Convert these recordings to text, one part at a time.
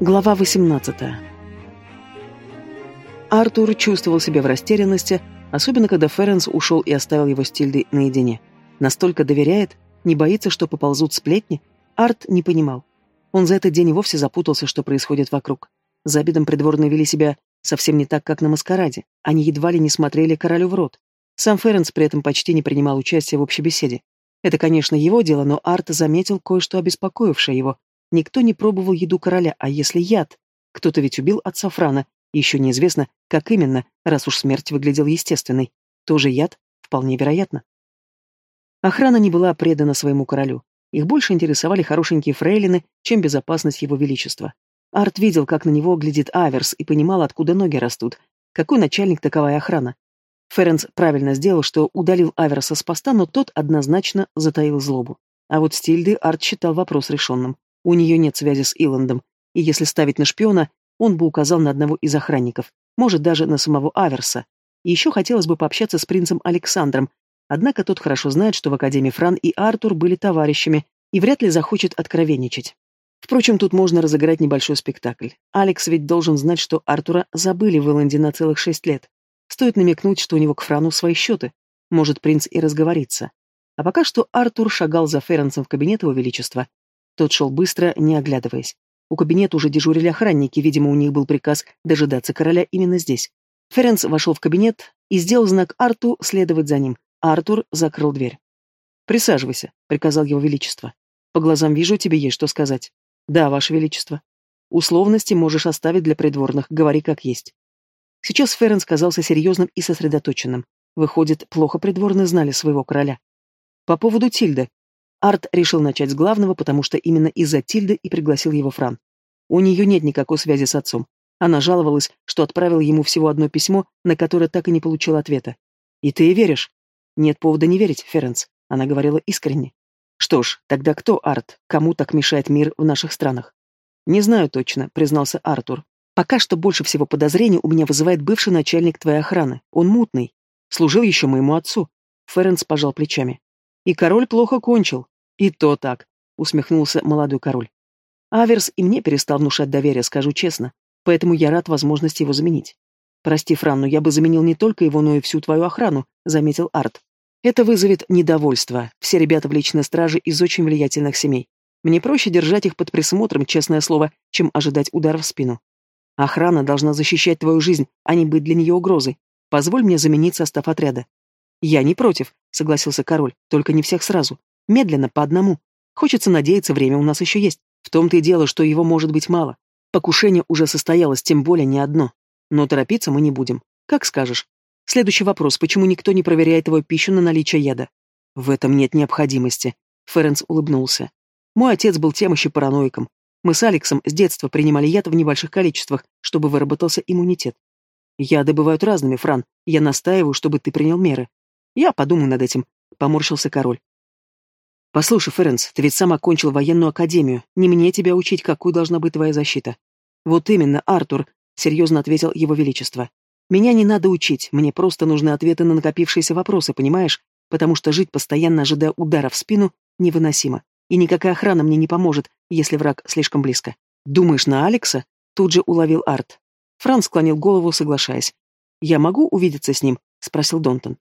Глава 18. Артур чувствовал себя в растерянности, особенно когда Ференс ушел и оставил его с наедине. Настолько доверяет, не боится, что поползут сплетни, Арт не понимал. Он за этот день вовсе запутался, что происходит вокруг. За обедом придворные вели себя совсем не так, как на маскараде. Они едва ли не смотрели королю в рот. Сам Ференс при этом почти не принимал участия в общей беседе. Это, конечно, его дело, но Арт заметил кое-что обеспокоившее его. Никто не пробовал еду короля, а если яд? Кто-то ведь убил отца Франа, еще неизвестно, как именно, раз уж смерть выглядела естественной. Тоже яд? Вполне вероятно. Охрана не была предана своему королю. Их больше интересовали хорошенькие фрейлины, чем безопасность его величества. Арт видел, как на него глядит Аверс, и понимал, откуда ноги растут. Какой начальник таковая охрана? Ференс правильно сделал, что удалил Аверса с поста, но тот однозначно затаил злобу. А вот Стильды Арт считал вопрос решенным. У нее нет связи с Иландом, и если ставить на шпиона, он бы указал на одного из охранников, может, даже на самого Аверса. И еще хотелось бы пообщаться с принцем Александром, однако тот хорошо знает, что в Академии Фран и Артур были товарищами, и вряд ли захочет откровенничать. Впрочем, тут можно разыграть небольшой спектакль. Алекс ведь должен знать, что Артура забыли в Иланде на целых шесть лет. Стоит намекнуть, что у него к Франу свои счеты. Может, принц и разговорится. А пока что Артур шагал за Ференсом в кабинет его величества, тот шел быстро, не оглядываясь. У кабинета уже дежурили охранники, видимо, у них был приказ дожидаться короля именно здесь. Ференс вошел в кабинет и сделал знак Арту следовать за ним. Артур закрыл дверь. «Присаживайся», — приказал его величество. «По глазам вижу, тебе есть что сказать». «Да, ваше величество». «Условности можешь оставить для придворных, говори как есть». Сейчас Ференс казался серьезным и сосредоточенным. Выходит, плохо придворные знали своего короля. «По поводу Тильды», Арт решил начать с главного, потому что именно из-за Тильды и пригласил его Фран. У нее нет никакой связи с отцом. Она жаловалась, что отправил ему всего одно письмо, на которое так и не получил ответа. «И ты веришь?» «Нет повода не верить, Ференс», — она говорила искренне. «Что ж, тогда кто Арт? Кому так мешает мир в наших странах?» «Не знаю точно», — признался Артур. «Пока что больше всего подозрений у меня вызывает бывший начальник твоей охраны. Он мутный. Служил еще моему отцу». Ференс пожал плечами. И король плохо кончил. И то так, усмехнулся молодой король. Аверс и мне перестал внушать доверие, скажу честно, поэтому я рад возможности его заменить. Прости, Фран, но я бы заменил не только его, но и всю твою охрану, заметил Арт. Это вызовет недовольство. Все ребята в личной страже из очень влиятельных семей. Мне проще держать их под присмотром, честное слово, чем ожидать удара в спину. Охрана должна защищать твою жизнь, а не быть для нее угрозой. Позволь мне заменить состав отряда. «Я не против», — согласился король, — «только не всех сразу. Медленно, по одному. Хочется надеяться, время у нас еще есть. В том-то и дело, что его может быть мало. Покушение уже состоялось, тем более не одно. Но торопиться мы не будем. Как скажешь. Следующий вопрос. Почему никто не проверяет его пищу на наличие яда? В этом нет необходимости. Ференс улыбнулся. Мой отец был тем еще параноиком. Мы с Алексом с детства принимали яд в небольших количествах, чтобы выработался иммунитет. Яды бывают разными, Фран. Я настаиваю, чтобы ты принял меры. Я подумаю над этим, поморщился король. Послушай, Ференс, ты ведь сам окончил военную академию. Не мне тебя учить, какой должна быть твоя защита. Вот именно, Артур, серьезно ответил его величество. Меня не надо учить, мне просто нужны ответы на накопившиеся вопросы, понимаешь? Потому что жить постоянно ожидая удара в спину невыносимо. И никакая охрана мне не поможет, если враг слишком близко. Думаешь на Алекса? Тут же уловил Арт. Франц склонил голову, соглашаясь. «Я могу увидеться с ним?» — спросил Донтон.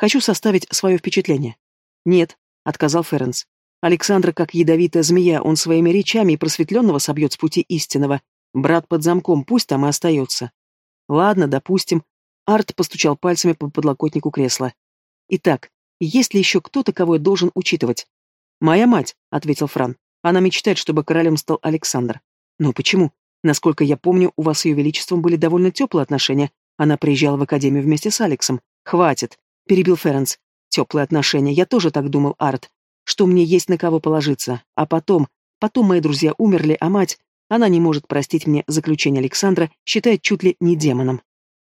Хочу составить свое впечатление. Нет, отказал Ференс. Александр как ядовитая змея, он своими речами и просветленного собьет с пути истинного. Брат под замком, пусть там и остается. Ладно, допустим. Арт постучал пальцами по подлокотнику кресла. Итак, есть ли еще кто-то, кого я должен учитывать? Моя мать, ответил Фран. Она мечтает, чтобы королем стал Александр. Но почему? Насколько я помню, у вас с ее величеством были довольно теплые отношения. Она приезжала в академию вместе с Алексом. Хватит перебил Ференс. Теплые отношения, я тоже так думал, Арт. Что мне есть на кого положиться. А потом, потом мои друзья умерли, а мать, она не может простить мне заключение Александра, считает чуть ли не демоном.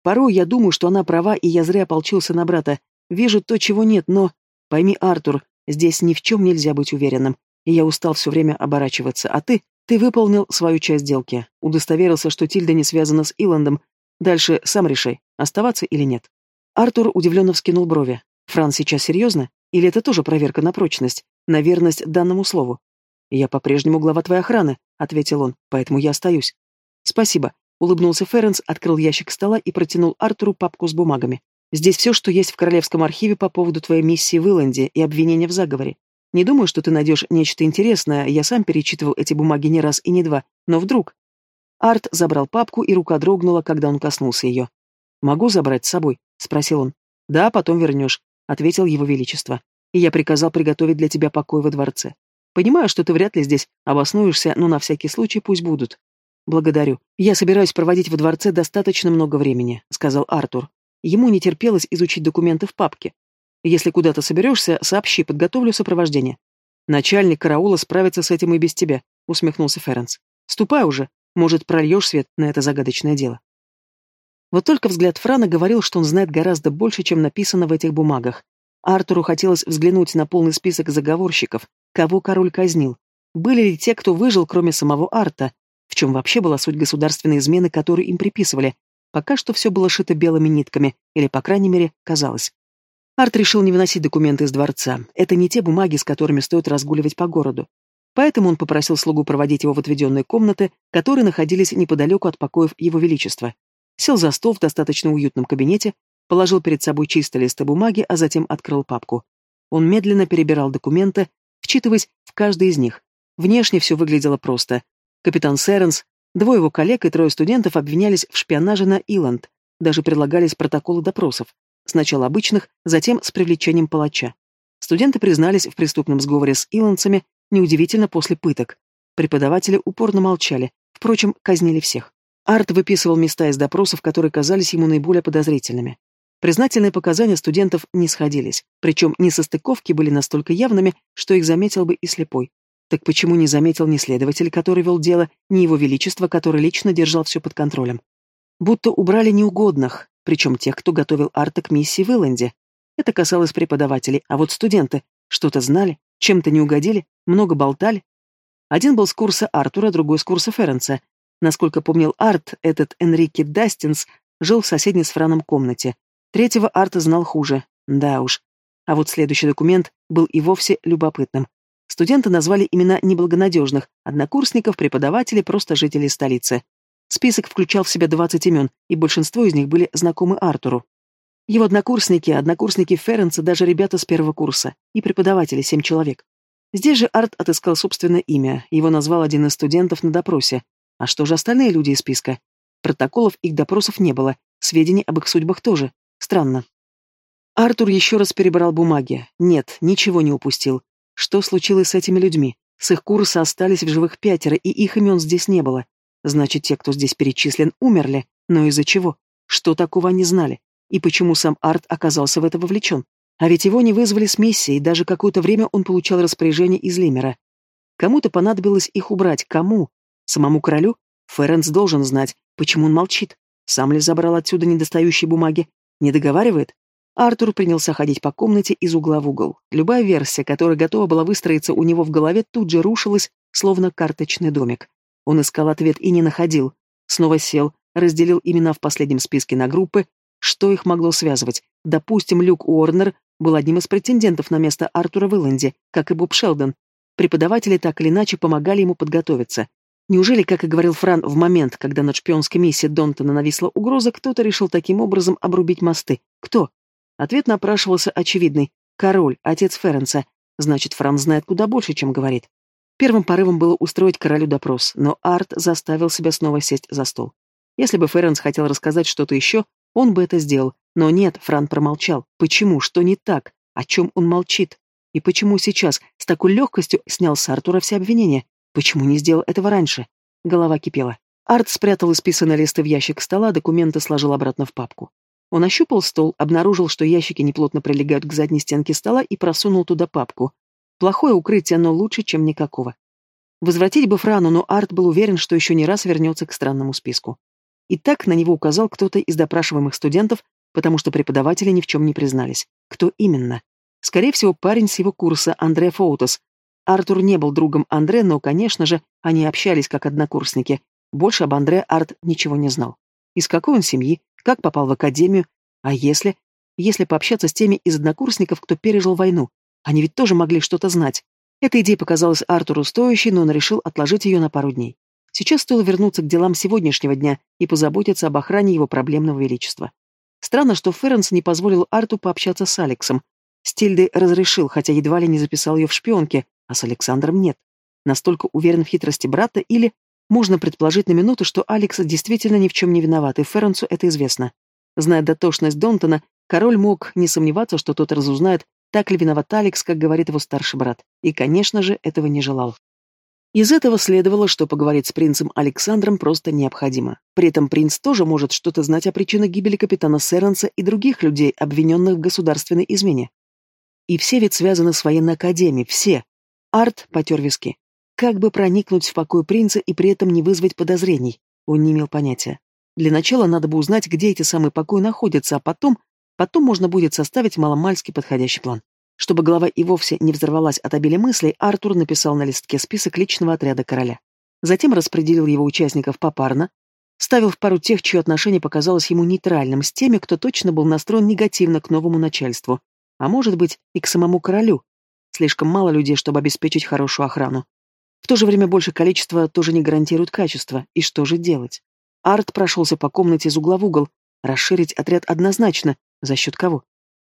Порой я думаю, что она права, и я зря ополчился на брата. Вижу то, чего нет, но... Пойми, Артур, здесь ни в чем нельзя быть уверенным. И я устал все время оборачиваться. А ты, ты выполнил свою часть сделки. Удостоверился, что Тильда не связана с Иландом. Дальше сам решай, оставаться или нет. Артур удивленно вскинул брови. «Фран сейчас серьезно? Или это тоже проверка на прочность, на верность данному слову?» «Я по-прежнему глава твоей охраны», — ответил он, — «поэтому я остаюсь. Спасибо. Улыбнулся Ференс, открыл ящик стола и протянул Артуру папку с бумагами. Здесь все, что есть в Королевском архиве по поводу твоей миссии в Иланде и обвинения в заговоре. Не думаю, что ты найдешь нечто интересное, я сам перечитывал эти бумаги не раз и не два, но вдруг... Арт забрал папку, и рука дрогнула, когда он коснулся ее. «Могу забрать с собой?» — спросил он. «Да, потом вернешь», — ответил его величество. «И я приказал приготовить для тебя покой во дворце. Понимаю, что ты вряд ли здесь обоснуешься, но на всякий случай пусть будут. Благодарю. Я собираюсь проводить во дворце достаточно много времени, сказал Артур. Ему не терпелось изучить документы в папке. Если куда-то соберешься, сообщи, подготовлю сопровождение. Начальник караула справится с этим и без тебя, усмехнулся Ференс. Ступай уже, может, прольешь свет на это загадочное дело. Вот только взгляд Франа говорил, что он знает гораздо больше, чем написано в этих бумагах. Артуру хотелось взглянуть на полный список заговорщиков, кого король казнил. Были ли те, кто выжил, кроме самого Арта? В чем вообще была суть государственной измены, которую им приписывали? Пока что все было шито белыми нитками, или, по крайней мере, казалось. Арт решил не выносить документы из дворца. Это не те бумаги, с которыми стоит разгуливать по городу. Поэтому он попросил слугу проводить его в отведенные комнаты, которые находились неподалеку от покоев его величества. Сел за стол в достаточно уютном кабинете, положил перед собой чистые листы бумаги, а затем открыл папку. Он медленно перебирал документы, вчитываясь в каждый из них. Внешне все выглядело просто. Капитан Сэренс, двое его коллег и трое студентов обвинялись в шпионаже на Иланд. Даже предлагались протоколы допросов. Сначала обычных, затем с привлечением палача. Студенты признались в преступном сговоре с иландцами, неудивительно после пыток. Преподаватели упорно молчали, впрочем, казнили всех. Арт выписывал места из допросов, которые казались ему наиболее подозрительными. Признательные показания студентов не сходились, причем несостыковки были настолько явными, что их заметил бы и слепой. Так почему не заметил ни следователь, который вел дело, ни его величество, который лично держал все под контролем? Будто убрали неугодных, причем тех, кто готовил Арта к миссии в Илленде. Это касалось преподавателей, а вот студенты что-то знали, чем-то не угодили, много болтали. Один был с курса Артура, другой с курса Ференца. Насколько помнил Арт, этот Энрике Дастинс жил в соседней с Франом комнате, Третьего Арта знал хуже. Да уж. А вот следующий документ был и вовсе любопытным. Студенты назвали имена неблагонадежных, однокурсников, преподавателей, просто жителей столицы. Список включал в себя 20 имен, и большинство из них были знакомы Артуру. Его однокурсники, однокурсники Ференца, даже ребята с первого курса, и преподаватели, семь человек. Здесь же Арт отыскал собственное имя, его назвал один из студентов на допросе. А что же остальные люди из списка? Протоколов их допросов не было, сведений об их судьбах тоже. Странно. Артур еще раз перебрал бумаги. Нет, ничего не упустил. Что случилось с этими людьми? С их курса остались в живых пятеро, и их имен здесь не было. Значит, те, кто здесь перечислен, умерли. Но из-за чего? Что такого они знали? И почему сам Арт оказался в это вовлечен? А ведь его не вызвали с миссией, даже какое-то время он получал распоряжение из Лимера. Кому-то понадобилось их убрать. Кому? Самому королю? Ференс должен знать, почему он молчит. Сам ли забрал отсюда недостающие бумаги? Не договаривает? Артур принялся ходить по комнате из угла в угол. Любая версия, которая готова была выстроиться у него в голове, тут же рушилась, словно карточный домик. Он искал ответ и не находил. Снова сел, разделил имена в последнем списке на группы. Что их могло связывать? Допустим, Люк Уорнер был одним из претендентов на место Артура в Илленде, как и Боб Шелдон. Преподаватели так или иначе помогали ему подготовиться. Неужели, как и говорил Фран, в момент, когда над шпионской миссией Донтона нависла угроза, кто-то решил таким образом обрубить мосты? Кто? Ответ напрашивался очевидный. Король, отец Ференса. Значит, Фран знает куда больше, чем говорит. Первым порывом было устроить королю допрос, но Арт заставил себя снова сесть за стол. Если бы Ференс хотел рассказать что-то еще, он бы это сделал. Но нет, Фран промолчал. Почему? Что не так? О чем он молчит? И почему сейчас с такой легкостью снял с Артура все обвинения? Почему не сделал этого раньше? Голова кипела. Арт спрятал исписанные листы в ящик стола, документы сложил обратно в папку. Он ощупал стол, обнаружил, что ящики неплотно прилегают к задней стенке стола и просунул туда папку. Плохое укрытие, но лучше, чем никакого. Возвратить бы Франу, но Арт был уверен, что еще не раз вернется к странному списку. И так на него указал кто-то из допрашиваемых студентов, потому что преподаватели ни в чем не признались. Кто именно? Скорее всего, парень с его курса, Андре Фоутос, Артур не был другом Андре, но, конечно же, они общались как однокурсники. Больше об Андре Арт ничего не знал. Из какой он семьи, как попал в академию, а если... Если пообщаться с теми из однокурсников, кто пережил войну, они ведь тоже могли что-то знать. Эта идея показалась Артуру стоящей, но он решил отложить ее на пару дней. Сейчас стоило вернуться к делам сегодняшнего дня и позаботиться об охране его проблемного величества. Странно, что Ференс не позволил Арту пообщаться с Алексом. Стильды разрешил, хотя едва ли не записал ее в шпионке, а с Александром нет. Настолько уверен в хитрости брата или... Можно предположить на минуту, что Алекс действительно ни в чем не виноват, и Ференсу это известно. Зная дотошность Донтона, король мог не сомневаться, что тот разузнает, так ли виноват Алекс, как говорит его старший брат, и, конечно же, этого не желал. Из этого следовало, что поговорить с принцем Александром просто необходимо. При этом принц тоже может что-то знать о причинах гибели капитана Серенса и других людей, обвиненных в государственной измене. И все ведь связаны с военной академией, все. Арт потер виски. Как бы проникнуть в покой принца и при этом не вызвать подозрений? Он не имел понятия. Для начала надо бы узнать, где эти самые покои находятся, а потом... Потом можно будет составить маломальски подходящий план. Чтобы голова и вовсе не взорвалась от обилия мыслей, Артур написал на листке список личного отряда короля. Затем распределил его участников попарно, ставил в пару тех, чье отношение показалось ему нейтральным, с теми, кто точно был настроен негативно к новому начальству, а может быть и к самому королю. Слишком мало людей, чтобы обеспечить хорошую охрану. В то же время больше количества тоже не гарантирует качество. И что же делать? Арт прошелся по комнате из угла в угол. Расширить отряд однозначно. За счет кого?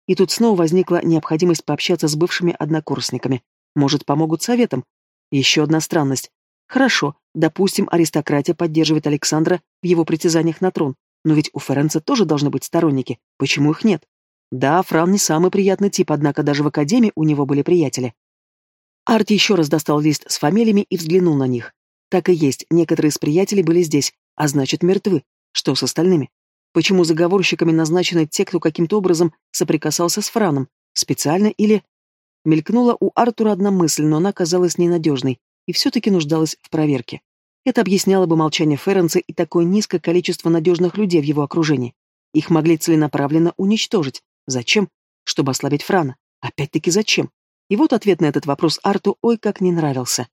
И тут снова возникла необходимость пообщаться с бывшими однокурсниками. Может, помогут советом? Еще одна странность. Хорошо, допустим, аристократия поддерживает Александра в его притязаниях на трон, но ведь у Ференца тоже должны быть сторонники. Почему их нет? Да, Фран не самый приятный тип, однако даже в академии у него были приятели. Арт еще раз достал лист с фамилиями и взглянул на них. Так и есть, некоторые из приятелей были здесь, а значит мертвы. Что с остальными? Почему заговорщиками назначены те, кто каким-то образом соприкасался с Франом? Специально или... Мелькнула у Артура одна мысль, но она казалась ненадежной и все-таки нуждалась в проверке. Это объясняло бы молчание Ференца и такое низкое количество надежных людей в его окружении. Их могли целенаправленно уничтожить. Зачем? Чтобы ослабить Франа. Опять-таки зачем? И вот ответ на этот вопрос Арту ой как не нравился.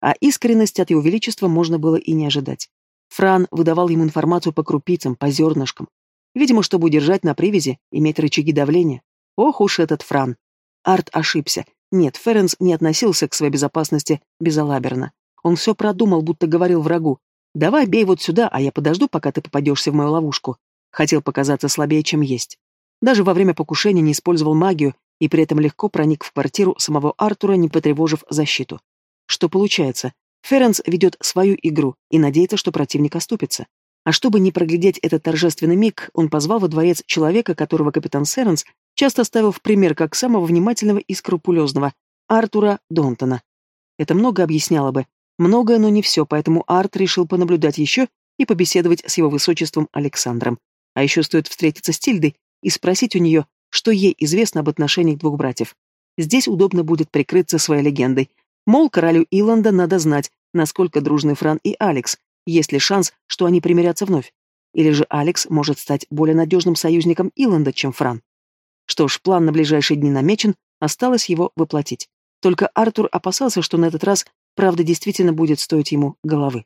А искренность от его величества можно было и не ожидать. Фран выдавал ему информацию по крупицам, по зернышкам. Видимо, чтобы удержать на привязи, иметь рычаги давления. Ох уж этот Фран. Арт ошибся. Нет, Ференс не относился к своей безопасности безалаберно. Он все продумал, будто говорил врагу. «Давай бей вот сюда, а я подожду, пока ты попадешься в мою ловушку». Хотел показаться слабее, чем есть. Даже во время покушения не использовал магию и при этом легко проник в квартиру самого Артура, не потревожив защиту. Что получается? Ференс ведет свою игру и надеется, что противник оступится. А чтобы не проглядеть этот торжественный миг, он позвал во дворец человека, которого капитан Серенс часто ставил в пример как самого внимательного и скрупулезного, Артура Донтона. Это много объясняло бы. Многое, но не все, поэтому Арт решил понаблюдать еще и побеседовать с его высочеством Александром. А еще стоит встретиться с Тильдой и спросить у нее, что ей известно об отношениях двух братьев. Здесь удобно будет прикрыться своей легендой, Мол, королю Иланда надо знать, насколько дружны Фран и Алекс, есть ли шанс, что они примирятся вновь. Или же Алекс может стать более надежным союзником Иланда, чем Фран. Что ж, план на ближайшие дни намечен, осталось его воплотить. Только Артур опасался, что на этот раз правда действительно будет стоить ему головы.